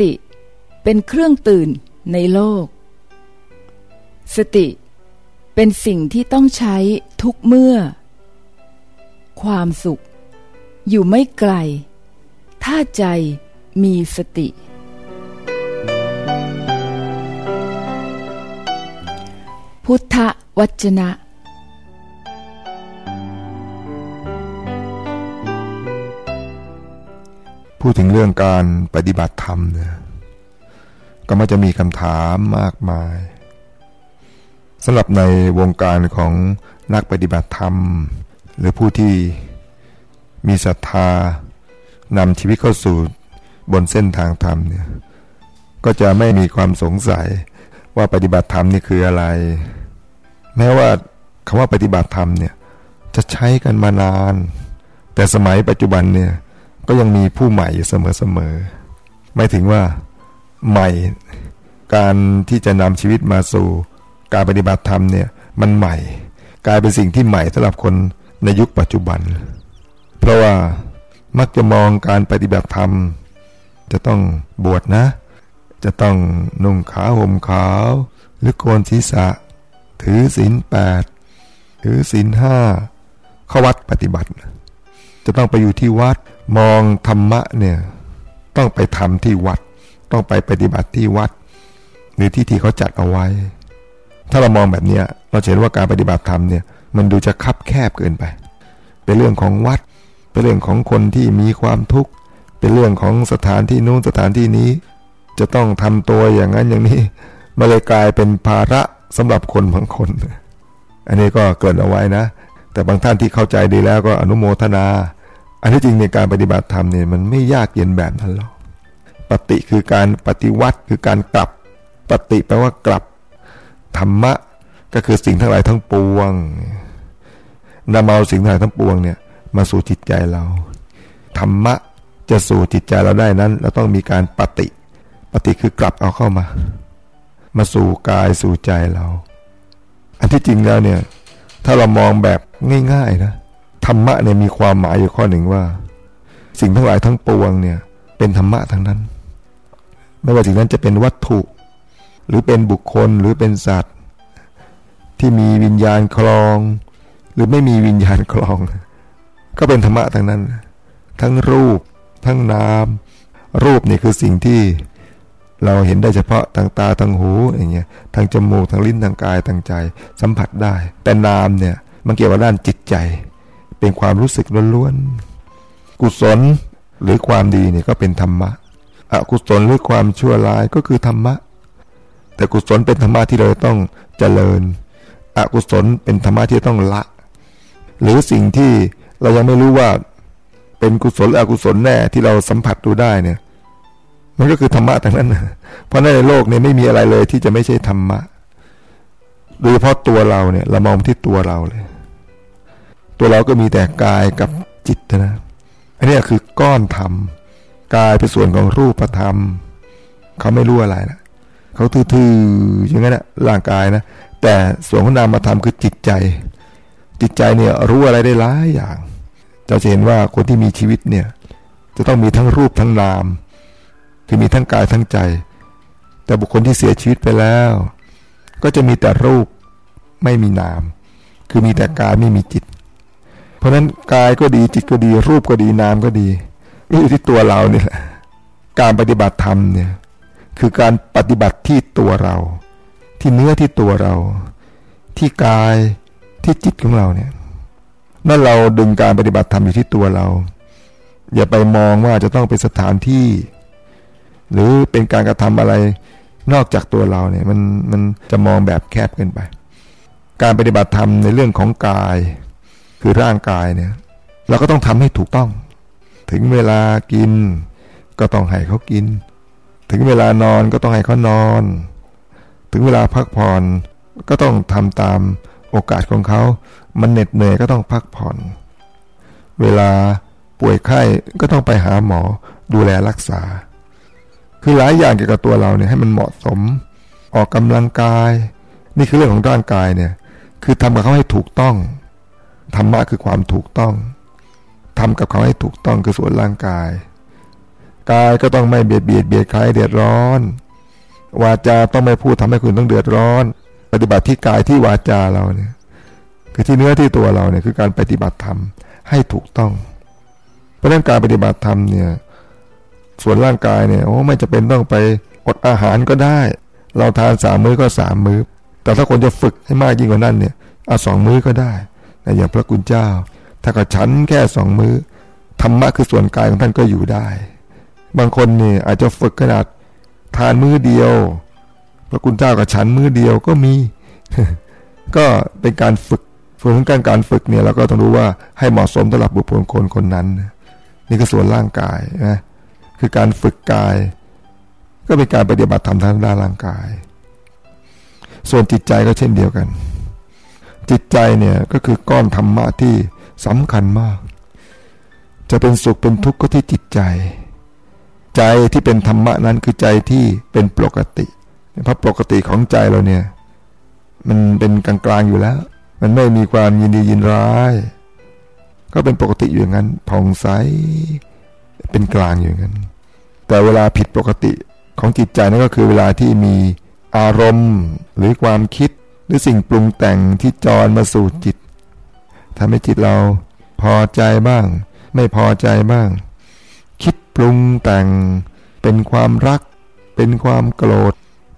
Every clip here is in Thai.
ติเป็นเครื่องตื่นในโลก สติเป็นสิ่งที่ต้องใช้ทุกเมื่อ ความสุข อยู่ไม่ไกล ถ้าใจมีสติ พุทธวจนะ พูดถึงเรื่องการปฏิบัติธรรมเนี่ยก็มักจะมีคำถามมากมายสำหรับในวงการของนักปฏิบัติธรรม หรือผู้ที่มีศรัทธานำชีวิตเข้าสู่บนเส้นทางธรรมเนี่ยก็จะไม่มีความสงสัยว่าปฏิบัติธรรมนี่คืออะไร แม้ว่าคำว่าปฏิบัติธรรมเนี่ยจะใช้กันมานาน แต่สมัยปัจจุบันเนี่ย ก็ยังมีผู้ใหม่อยู่เสมอๆไม่ถึงว่าใหม่ การที่จะนำชีวิตมาสู่ การปฏิบัติธรรมเนี่ยมันใหม่ กลายเป็นสิ่งที่ใหม่สำหรับคนในยุคปัจจุบัน เพราะว่ามักจะมองการปฏิบัติธรรม จะต้องบวชนะ จะต้องนุ่งขาวห่มขาว หรือโกนศีรษะ ถือศีลแปดถือศีลห้าเข้าวัดปฏิบัติ จะต้องไปอยู่ที่วัด มองธรรมะเนี่ยต้องไปทำที่วัด ต้องไปปฏิบัติที่วัด หรือที่ที่เขาจัดเอาไว้ ถ้าเรามองแบบนี้เราเห็นว่าการปฏิบัติธรรมเนี่ยมันดูจะคับแคบเกินไป เป็นเรื่องของวัด เป็นเรื่องของคนที่มีความทุกข์ เป็นเรื่องของสถานที่นู้นสถานที่นี้ จะต้องทำตัวอย่างนั้นอย่างนี้มาเลยกลายเป็นภาระสำหรับคนบางคน อันนี้ก็เกิดเอาไว้นะ แต่บางท่านที่เข้าใจดีแล้วก็อนุโมทนา อันที่จริงในการปฏิบัติธรรมเนี่ยมันไม่ยากเย็นแบบนั้นหรอกปฏิคือการปฏิวัติคือการกลับปฏิแปลว่ากลับธรรมะก็คือสิ่งทั้งหลายทั้งปวงนำเอาสิ่งทั้งหลายทั้งปวงเนี่ยมาสู่จิตใจเราธรรมะจะสู่จิตใจเราได้นั้น เราต้องมีการปฏิปฏิคือกลับเอาเข้ามา มาสู่กายสู่ใจเรา อันที่จริงแล้วเนี่ย ถ้าเรามองแบบง่าย ๆ นะ ธรรมะเนี่ยมีความหมายอยู่ข้อหนึ่งว่า สิ่งทั้งหลายทั้งปวงเนี่ย เป็นธรรมะทั้งนั้น ไม่ว่าสิ่งนั้นจะเป็นวัตถุ หรือเป็นบุคคลหรือเป็นสัตว์ ที่มีวิญญาณคลอง หรือไม่มีวิญญาณคลอง ก็เป็นธรรมะทั้งนั้น ทั้งรูป ทั้งนาม รูปนี่คือสิ่งที่เราเห็นได้เฉพาะทางตาทางหูอย่างเงี้ยทางจมูกทางลิ้นทางกายทางใจ สัมผัสได้ แต่นามเนี่ยมันเกี่ยวกับด้านจิตใจ เป็นความรู้สึกล้วนๆกุศลหรือความดีเนี่ยก็เป็นธรรมะอกุศลหรือความชั่วร้ายก็คือธรรมะ แต่กุศลเป็นธรรมะที่เราต้องเจริญ อกุศลเป็นธรรมะที่ต้องละ หรือสิ่งที่เรายังไม่รู้ว่าเป็นกุศลอกุศลแน่ที่เราสัมผัสดูได้เนี่ย มันก็คือธรรมะทั้งนั้นเพราะในโลกเนี้ไม่มีอะไรเลยที่จะไม่ใช่ธรรมะโดยเฉพาะตัวเราเนี่ยเรามองที่ตัวเราเลย ตัวเราก็มีแต่กายกับจิตนะ อันนี้คือก้อนธรรม กายเป็นส่วนของรูปธรรม เขาไม่รู้อะไรนะเขาทื่อๆอย่างนั้นนะร่างกายนะ แต่ส่วนของนามธรรมคือจิตใจ จิตใจเนี่ยรู้อะไรได้หลายอย่าง เราจะเห็นว่าคนที่มีชีวิตเนี่ย จะต้องมีทั้งรูปทั้งนาม คือมีทั้งกายทั้งใจ แต่บุคคลที่เสียชีวิตไปแล้ว ก็จะมีแต่รูปไม่มีนาม คือมีแต่กายไม่มีจิต ราะฉะนั้นกายก็ดีจิตก็ดี รูปก็ดีนามก็ดีนี่อยู่ที่ตัวเราเนี่ยการปฏิบัติธรรมเนี่ยคือการปฏิบัติที่ตัวเรา ที่เนื้อที่ตัวเรา ที่กายที่จิตของเราเนี่ยนั่นเราดึงการปฏิบัติธรรมอยู่ที่ตัวเรา อย่าไปมองว่าจะต้องเป็นสถานที่ หรือเป็นการกระทำอะไรนอกจากตัวเราเนี่ยมันมันจะมองแบบแคบเกินไป การปฏิบัติธรรมในเรื่องของกาย คือร่างกายเนี่ย เราก็ต้องทำให้ถูกต้อง ถึงเวลากิน ก็ต้องให้เขากิน ถึงเวลานอนก็ต้องให้เขานอน ถึงเวลาพักผ่อนก็ต้องทำตามโอกาสของเขา มันเหน็ดเหนื่อยก็ต้องพักผ่อน เวลาป่วยไข้ก็ต้องไปหาหมอดูแลรักษา คือหลายอย่างเกี่ยวกับตัวเราเนี่ยให้มันเหมาะสม ออกกำลังกาย นี่คือเรื่องของร่างกายเนี่ย คือทำกับเขาให้ถูกต้อง ธรรมะคือความถูกต้องทำกับเขาให้ถูกต้องคือส่วนร่างกาย กายก็ต้องไม่เบียดเบียดเบียดใครเดือดร้อน วาจาต้องไม่พูดทำให้คุณต้องเดือดร้อน ปฏิบัติที่กายที่วาจาเราเนี่ย คือที่เนื้อที่ตัวเราเนี่ยคือการปฏิบัติธรรมให้ถูกต้อง เพราะนั้นการปฏิบัติธรรมเนี่ย ส่วนร่างกายเนี่ยโอ้ไม่จะเป็นต้องไปอดอาหารก็ได้ เราทานสามมื้อก็สามมื้อ แต่ถ้าคนจะฝึกให้มากยิ่งกว่านั้นเนี่ยเอาสองมื้อก็ได้ อย่างพระคุณเจ้า ถ้าก็ฉันแค่สองมื้อธรรมะคือส่วนกายของท่านก็อยู่ได้ บางคนเนี่ยอาจจะฝึกขนาดทานมื้อเดียว พระคุณเจ้ากับฉันมื้อเดียวก็มี ก็เป็นการฝึกส่วนของการการฝึกเนี่ยเราก็ต้องรู้ว่าให้เหมาะสมสำหรับบุคคลคนคนนั้น นี่ก็ส่วนร่างกายนะคือการฝึกกาย ก็เป็นการปฏิบัติธรรมทางด้านร่างกาย ส่วนจิตใจก็เช่นเดียวกัน จิตใจเนี่ยก็คือก้อนธรรมะที่สำคัญมาก จะเป็นสุขเป็นทุกข์ก็ที่จิตใจ ใจที่เป็นธรรมะนั้นคือใจที่เป็นปกติ เพราะปกติของใจเราเนี่ย มันเป็นกลางๆอยู่แล้ว มันไม่มีความยินดียินร้าย ก็เป็นปกติอยู่อย่างนั้นผ่องใสเป็นกลางอยู่อย่างนั้น แต่เวลาผิดปกติของจิตใจนั่นก็คือเวลาที่มีอารมณ์หรือความคิด หรือสิ่งปรุงแต่งที่จรมาสู่จิตทำให้จิตเราพอใจบ้าง ไม่พอใจบ้าง คิดปรุงแต่ง เป็นความรัก เป็นความโกรธ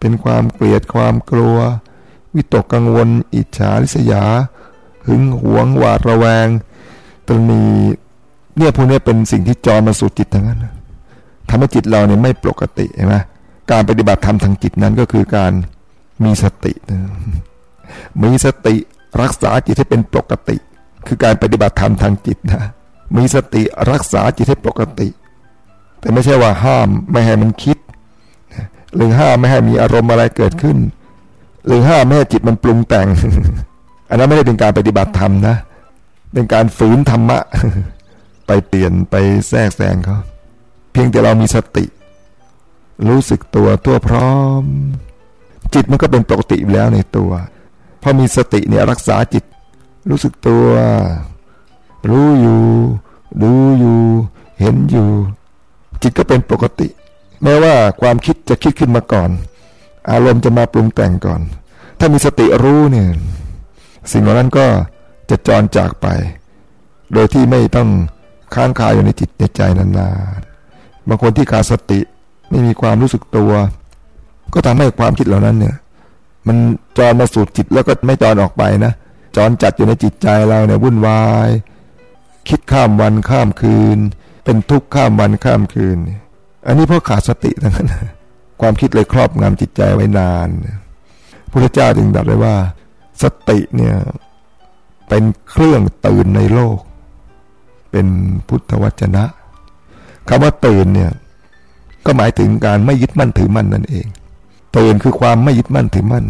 เป็นความเกลียดความกลัว วิตกกังวล อิจฉาริษยา หึงหวงหวาดระแวงตรงนี้เนี่ยพวกนี้เป็นสิ่งที่จรมาสู่จิตทั้งนั้นทำให้จิตเราเนี่ยไม่ปกติใช่ไหมการปฏิบัติธรรมทางจิตนั้นก็คือการมีสติ มีสติรักษาจิตให้เป็นปกติ คือการปฏิบัติธรรมทางจิตนะมีสติรักษาจิตให้ปกติ แต่ไม่ใช่ว่าห้ามไม่ให้มันคิด หรือห้ามไม่ให้มีอารมณ์อะไรเกิดขึ้น หรือห้ามไม่ให้จิตมันปรุงแต่ง อันนั้นไม่ได้เป็นการปฏิบัติธรรมนะ เป็นการฝืนธรรมะ ไปเปลี่ยนไปแทรกแซงเขาเพียงแต่เรามีสติ รู้สึกตัวตัวพร้อม จิตมันก็เป็นปกติอยู่แล้วในตัว พอมีสติเนี่ยรักษาจิต รู้สึกตัว รู้อยู่ ดูอยู่ เห็นอยู่ จิตก็เป็นปกติ แม้ว่าความคิดจะคิดขึ้นมาก่อน อารมณ์จะมาปรุงแต่งก่อน ถ้ามีสติรู้เนี่ยสิ่งเหล่านั้นก็จะจรจากไป โดยที่ไม่ต้องค้างคาอยู่ในจิตในใจนานๆบางคนที่ขาดสติไม่มีความรู้สึกตัว ก็ทำให้ความคิดเหล่านั้นเนี่ย มันจรมาสู่จิตแล้วก็ไม่จรออกไปนะจรจัดอยู่ในจิตใจเราเนี่ยวุ่นวาย คิดข้ามวันข้ามคืน เป็นทุกข์ข้ามวันข้ามคืน อันนี้เพราะขาดสติทั้งนั้นความคิดเลยครอบงำจิตใจไว้นานพระเจ้าจึงตรัสไว้ว่า สติเนี่ยเป็นเครื่องตื่นในโลก เป็นพุทธวจนะคำว่าตื่นเนี่ยก็หมายถึงการไม่ยึดมั่นถือมั่นนั่นเอง ตื่นคือความไม่ยึดมั่นถือมั่น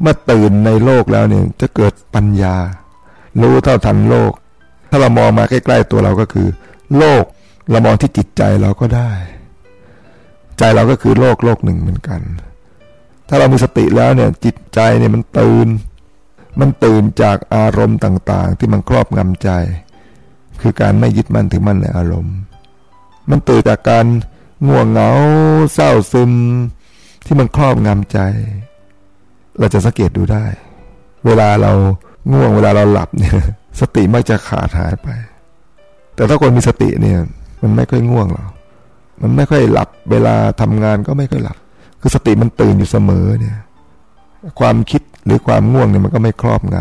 เมื่อตื่นในโลกแล้วเนี่ยจะเกิดปัญญา รู้เท่าทันโลก ถ้าเรามองมาใกล้ๆตัวเราก็คือ โลกเรามองที่จิตใจเราก็ได้ ใจเราก็คือโลกโลกหนึ่งเหมือนกัน ถ้าเรามีสติแล้วเนี่ยจิตใจเนี่ยมันตื่น มันตื่นจากอารมณ์ต่างๆ ที่มันครอบงำใจ คือการไม่ยึดมั่นถือมั่นในอารมณ์ มันเกิดจากการง่วงเหงาเศร้าซึม ที่มันครอบงำใจ เราจะสังเกตดูได้ เวลาเราง่วงเวลาเราหลับเนี่ย สติมักจะขาดหายไป แต่ถ้าคนมีสติเนี่ย มันไม่ค่อยง่วงหรอกมันไม่ค่อยหลับ เวลาทำงานก็ไม่ค่อยหลับ คือสติมันตื่นอยู่เสมอเนี่ย ความคิดหรือความง่วงเนี่ยมันก็ไม่ครอบง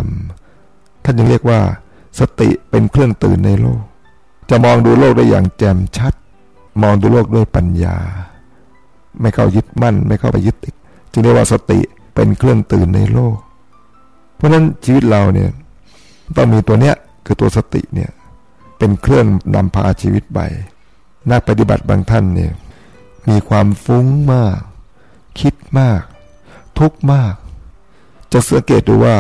ำท่านยังเรียกว่า สติเป็นเครื่องตื่นในโลก จะมองดูโลกได้อย่างแจ่มชัด มองดูโลกด้วยปัญญา ไม่เข้ายึดมั่น ไม่เข้าไปยึดติดจึงเรียกว่าสติเป็นเครื่องตื่นในโลก เพราะฉะนั้นชีวิตเราเนี่ยต้องมีตัวเนี้ยคือตัวสติเนี่ยเป็นเครื่องนำพาชีวิตไปนักปฏิบัติบางท่านเนี่ยมีความฟุ้งมาก คิดมาก ทุกมาก จะสังเกตดูว่า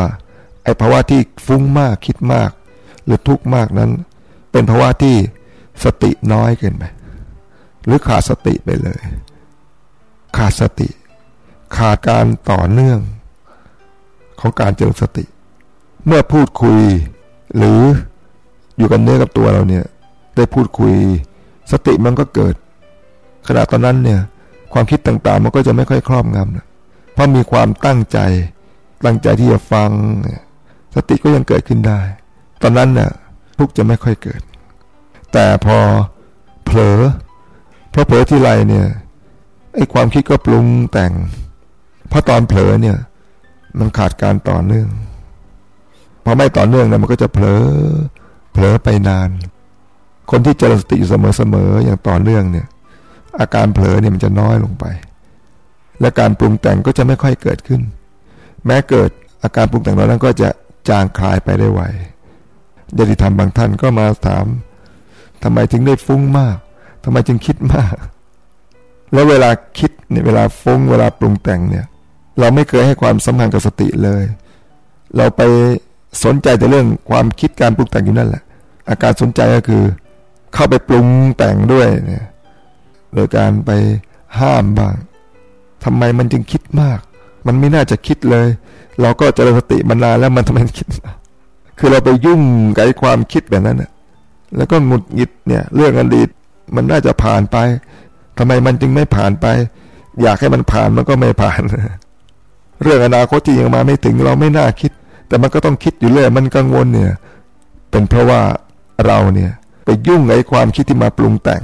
ไอ้ภาวะที่ฟุ้งมากคิดมาก หรือทุกมากนั้น เป็นภาวะที่สติน้อยเกินไปหรือขาดสติไปเลย ขาดสติ ขาดการต่อเนื่อง ของการเจริญสติ เมื่อพูดคุย หรืออยู่กันเนื้อกับตัวเราเนี่ย ได้พูดคุย สติมันก็เกิดขณะตอนนั้นเนี่ย ความคิดต่างๆ มันก็จะไม่ค่อยครอบงำนะเพราะมีความตั้งใจ ตั้งใจที่จะฟังสติก็ยังเกิดขึ้นได้ ตอนนั้นเนี่ยทุกจะไม่ค่อยเกิด แต่พอเผลอพอเผลอที่ไรเนี่ย ไอ้ความคิดก็ปรุงแต่งเพราะตอนเผลอเนี่ย มันขาดการต่อเนื่องพอไม่ต่อเนื่องนะมันก็จะเผลอเผลอไปนาน คนที่เจริญสติอยู่เสมอๆอย่างต่อเนื่องเนี่ย อาการเผลอเนี่ยมันจะน้อยลงไป และการปรุงแต่งก็จะไม่ค่อยเกิดขึ้น แม้เกิดอาการปรุงแต่งนั้นก็จะจางคลายไปได้ไวญาติธรรมบางท่านก็มาถามทำไมถึงได้ฟุ้งมากทำไมจึงคิดมาก แล้วเวลาคิดเนี่ยเวลาฟุ้งเวลาปรุงแต่งเนี่ย เราไม่เคยให้ความสำคัญกับสติเลย เราไปสนใจแต่เรื่องความคิดการปรุงแต่งอยู่นั่นแหละ อาการสนใจก็คือ เข้าไปปรุงแต่งด้วยเนี่ยโดยการไปห้ามบ้างทำไมมันจึงคิดมาก มันไม่น่าจะคิดเลย เราก็เจริญสติมานานแล้วมันทำไมคิด คือเราไปยุ่งกับความคิดแบบนั้นน่ะแล้วก็หงุดหงิดเนี่ย เรื่องอดีตมันน่าจะผ่านไป ทำไมมันจึงไม่ผ่านไป อยากให้มันผ่านมันก็ไม่ผ่าน เรื่องอนาคตที่ยังมาไม่ถึงเราไม่น่าคิด แต่มันก็ต้องคิดอยู่เรื่อยมันกังวลเนี่ย เป็นเพราะว่าเราเนี่ย ไปยุ่งไอ้ความคิดที่มาปรุงแต่ง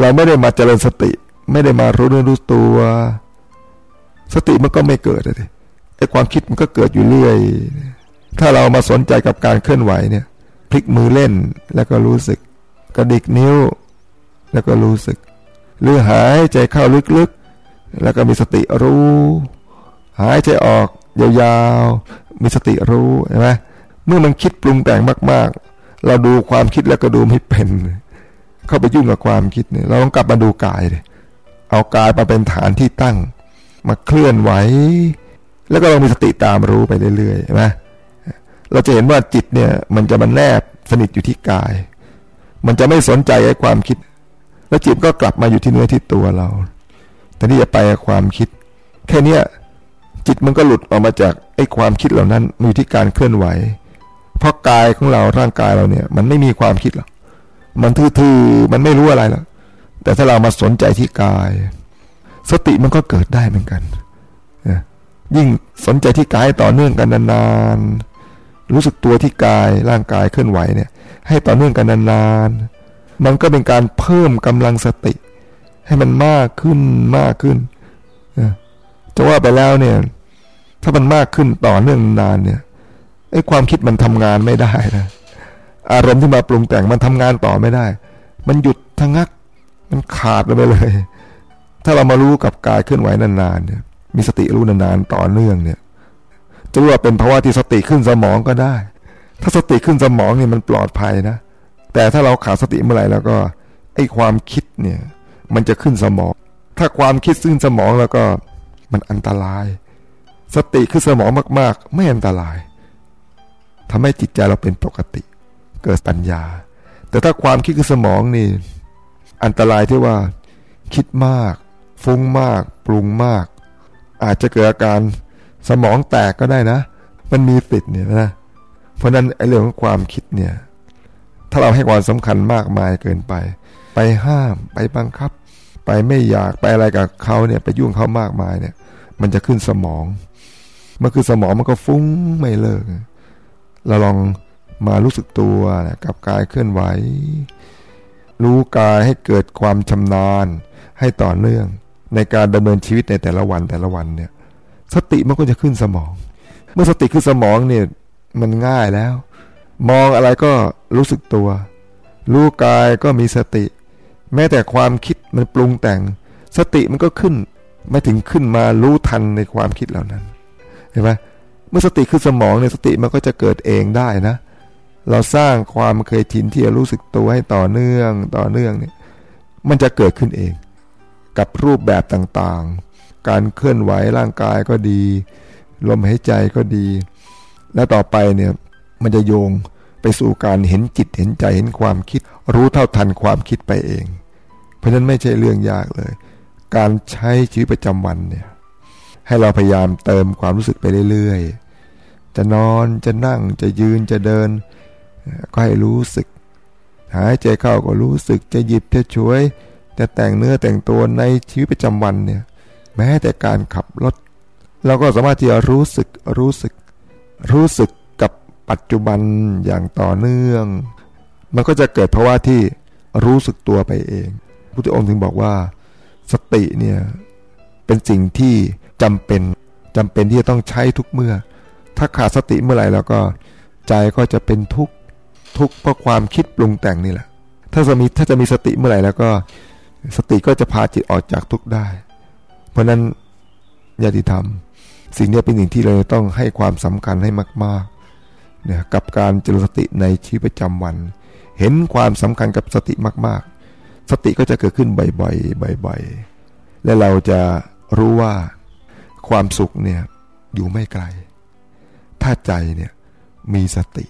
เราไม่ได้มาเจริญสติ ไม่ได้มารู้เนื้อรู้ตัว สติมันก็ไม่เกิดเลยไอ้ความคิดมันก็เกิดอยู่เรื่อย ถ้าเรามาสนใจกับการเคลื่อนไหวเนี่ย พลิกมือเล่นแล้วก็รู้สึก กระดิกนิ้ว แล้วก็รู้สึก หรือหายใจเข้าลึกๆ แล้วก็มีสติรู้ หายใจออกยาวๆ มีสติรู้ใช่ไหมเมื่อมันคิดปรุงแต่งมากๆ เราดูความคิดแล้วก็ดูไม่เป็น เข้าไปยุ่งกับความคิดเนี่ยเราต้องกลับมาดูกายเลยเอากายมาเป็นฐานที่ตั้ง มาเคลื่อนไหว แล้วก็เรามีสติตามรู้ไปเรื่อยๆใช่ไหมเราจะเห็นว่าจิตเนี่ยมันจะมันแนบสนิทอยู่ที่กาย มันจะไม่สนใจไอ้ความคิด แล้วจิตก็กลับมาอยู่ที่เนื้อที่ตัวเราแต่นี่จะไปความคิด แค่เนี้ยจิตมันก็หลุดออกมาจากไอ้ความคิดเหล่านั้นมีที่การเคลื่อนไหว เพราะกายของเราร่างกายเราเนี่ย มันไม่มีความคิดหรอกมันทื่อๆมันไม่รู้อะไรหรอกแต่ถ้าเรามาสนใจที่กาย สติมันก็เกิดได้เหมือนกันยิ่งสนใจที่กายต่อเนื่องกันนานๆรู้สึกตัวที่กายร่างกายเคลื่อนไหวเนี่ย ให้ต่อเนื่องกันนานๆ มันก็เป็นการเพิ่มกำลังสติ ให้มันมากขึ้นมากขึ้นจะว่าไปแล้วเนี่ย ถ้ามันมากขึ้นต่อเนื่องนานเนี่ยไอ้ความคิดมันทำงานไม่ได้นะอารมณ์ที่มาปรุงแต่งมันทำงานต่อไม่ได้ มันหยุดทงัก มันขาดไปเลย ถ้าเรามารู้กับกายเคลื่อนไหวนานๆเนี่ย มีสติรู้นานๆต่อเนื่องเนี่ยจะว่าเป็นภาวะที่สติขึ้นสมองก็ได้ ถ้าสติขึ้นสมองเนี่ยมันปลอดภัยนะ แต่ถ้าเราขาดสติเมื่อไหร่แล้วก็ไอ้ความคิดเนี่ยมันจะขึ้นสมอง ถ้าความคิดขึ้นสมองแล้วก็มันอันตราย สติคือสมองมากๆ ไม่อันตรายทำให้จิตใจเราเป็นปกติ เกิดปัญญา แต่ถ้าความคิดคือสมองนี่อันตรายที่ว่าคิดมาก ฟุ้งมาก ปรุงมาก อาจจะเกิดอาการสมองแตกก็ได้นะ มันมีติดเนี่ยนะเพราะนั้นไอ้เรื่องของความคิดเนี่ย ถ้าเราให้ความสำคัญมากมายเกินไป ไปห้ามไปบังคับ ไปไม่อยากไปอะไรกับเขาเนี่ยไปยุ่งเขามากมายเนี่ย มันจะขึ้นสมองมันคือสมองมันก็ฟุ้งไม่เลิกเราลองมารู้สึกตัวกับกายเคลื่อนไหว รู้กายให้เกิดความชำนาญให้ต่อเนื่อง ในการดำเนินชีวิตในแต่ละวันแต่ละวันเนี่ย สติมันก็จะขึ้นสมอง เมื่อสติขึ้นสมองเนี่ยมันง่ายแล้ว มองอะไรก็รู้สึกตัว รู้กายก็มีสติ แม้แต่ความคิดมันปรุงแต่ง สติมันก็ขึ้น ไม่ถึงขึ้นมารู้ทันในความคิดเหล่านั้น เห็นไหมเมื่อสติคือสมองเนี่ยสติมันก็จะเกิดเองได้นะ เราสร้างความเคยชินที่จะรู้สึกตัวให้ต่อเนื่องต่อเนื่องเนี่ย มันจะเกิดขึ้นเอง กับรูปแบบต่างๆ การเคลื่อนไหวร่างกายก็ดี ลมหายใจก็ดี และต่อไปเนี่ย มันจะโยงไปสู่การเห็นจิตเห็นใจเห็นความคิด รู้เท่าทันความคิดไปเอง เพราะฉะนั้นไม่ใช่เรื่องยากเลย การใช้ชีวิตประจำวันเนี่ยให้เราพยายามเติมความรู้สึกไปเรื่อยๆ จะนอนจะนั่งจะยืนจะเดิน ก็ให้รู้สึก หายใจเข้าก็รู้สึกจะหยิบจะช่วย จะแต่งเนื้อแต่งตัวในชีวิตประจำวันเนี่ยแม้แต่การขับรถ เราก็สามารถที่จะรู้สึกรู้สึก รู้สึก ปัจจุบันอย่างต่อเนื่อง มันก็จะเกิดเพราะว่าที่รู้สึกตัวไปเองพุทธองค์ถึงบอกว่า สติเนี่ยเป็นสิ่งที่จำเป็นจำเป็นที่จะต้องใช้ทุกเมื่อ ถ้าขาดสติเมื่อไหร่แล้วก็ใจก็จะเป็นทุกข์ทุกข์เพราะความคิดปรุงแต่งนี่แหละ ถ้าจะมีถ้าจะมีสติเมื่อไหร่แล้วก็ สติก็จะพาจิตออกจากทุกข์ได้ เพราะนั้นญาติธรรม สิ่งนี้เป็นสิ่งที่เราต้องให้ความสำคัญให้มาก ๆ นีกับการเจริญสติในชีวิตประจำวัน เห็นความสำคัญกับสติมาก ๆ สติก็จะเกิดขึ้นบ่อยๆบ่อยๆและเราจะรู้ว่าความสุขเนี่ยอยู่ไม่ไกล ถ้าใจเนี่ยมีสติ